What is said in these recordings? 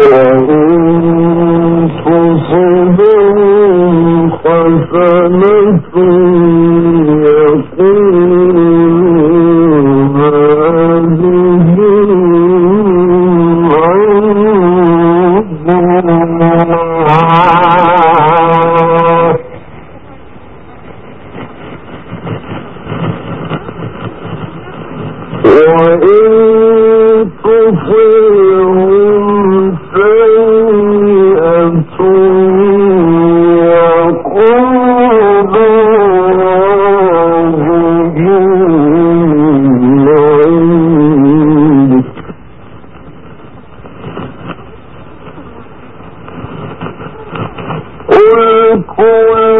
اعوذ القرآن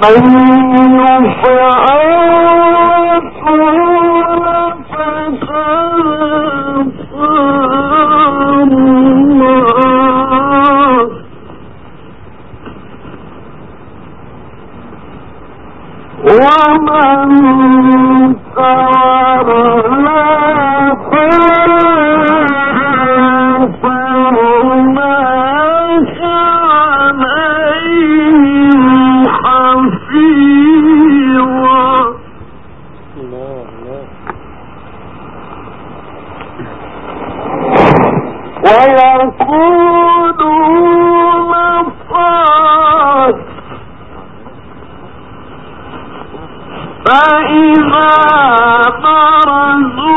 من ومن تارك فإذا برزوا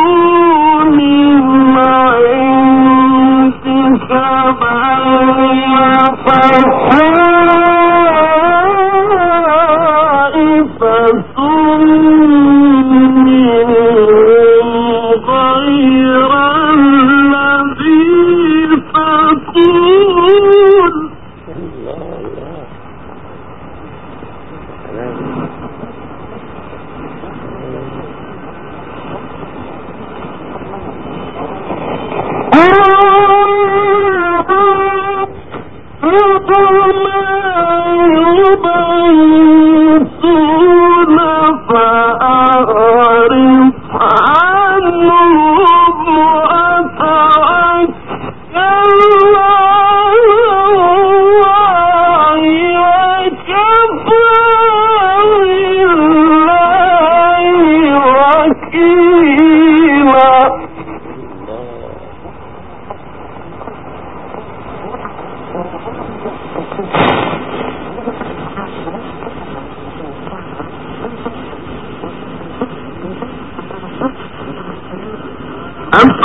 Oh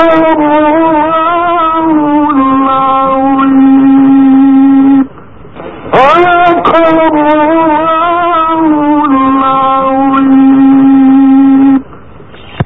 کورونا مہاماری